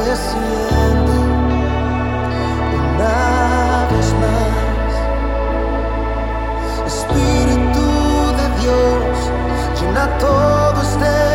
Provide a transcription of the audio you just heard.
Y nada más, espíritu de Dios, llena todos de. Este